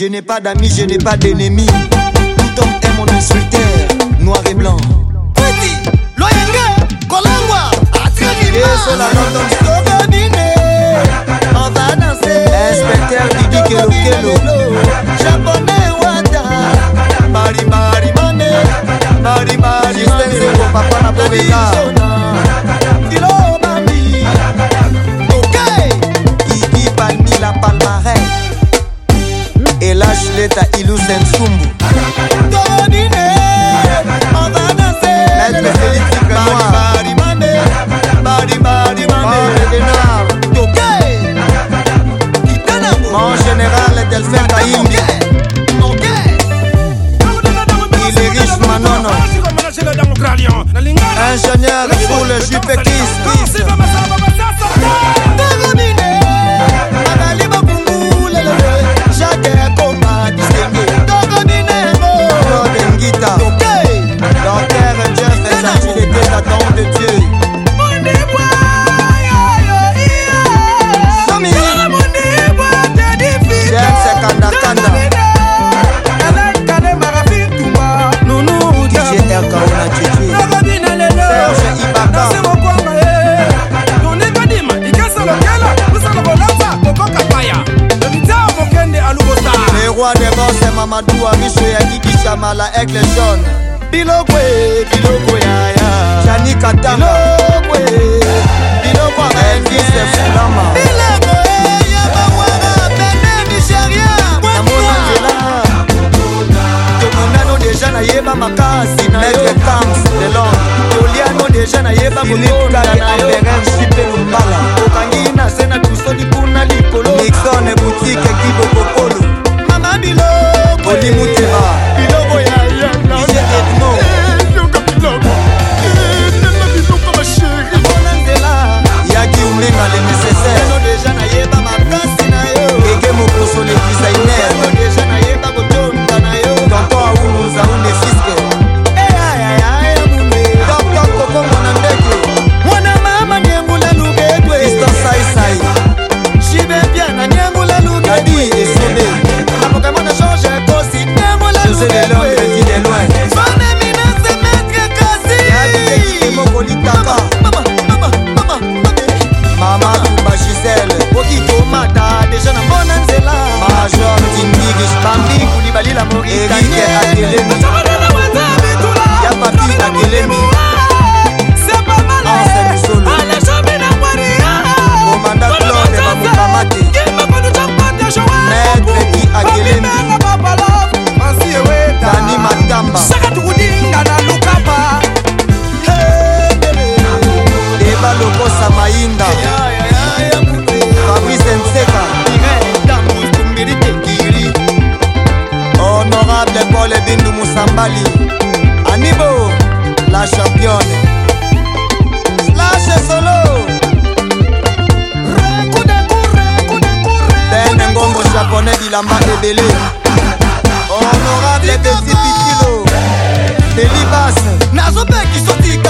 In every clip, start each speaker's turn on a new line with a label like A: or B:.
A: Je n'ai pas d'amis, je n'ai pas d'ennemis. Tout homme est mon insulteur, noir et blanc. Pretty, Loyenge, la Atragima. On va danser. Inspecteur que Kelo Kelo. Japonais wada Mari Mari Mane. Mari Mari Mane. Papa Napoleta. ileta iluse nsumbu tonine otanase baribarimanne baribarimanne mon général Delphin Kaïngi Il est riche Manono Ingénieur sous le jupe roi des boss c'est Mamadou Ariche ya Gigi Chama la aigle jaune Bilokwe, Bilokwe ya ya Chani Katanga Bilokwe, Bilokwe Andy c'est Fulama Bilokwe ya bawara Benin Nigeria Namona Ngela Tomonano deja na yeba makasi na yo Maître Kams de Londres Toliano deja na yeba kotunda na yo Philippe Kade Amberen Chipe Lumbala Okangi na se na tusoli kuna likolo Nixon ye atelemi ya papi atelemi anse misolo komanda claude bamokama te maître ki atelemi dani matamba eba lokosa mayinda yeah, yeah. honorable paul ebindu musambali anibo la championne slash solo tene ngongo japonais bilamba ebele honorable petit pikilo delibas nazobeki sotika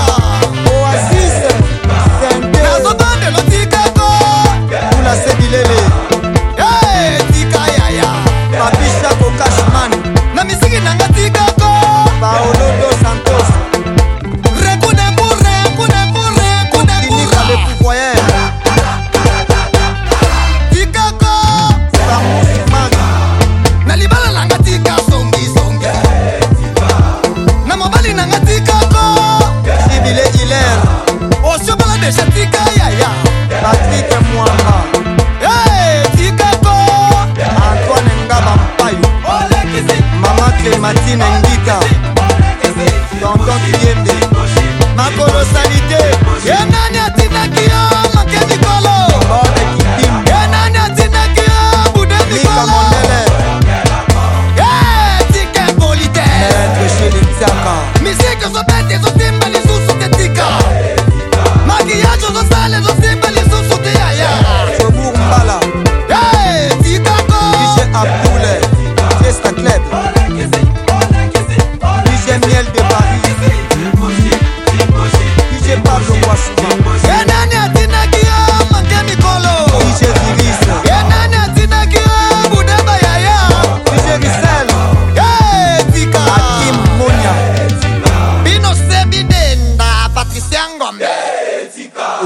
A: clématine ngita tongo kiyembe makolosali te ye nani atindaki yo make mikolo ye nani atindaki yo bude mikolomondele ye eh, tika polite misike ezobete ezotimbani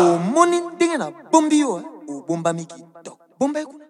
A: omoni ndenge na bombi yo obomba miki dok bomba ye kuna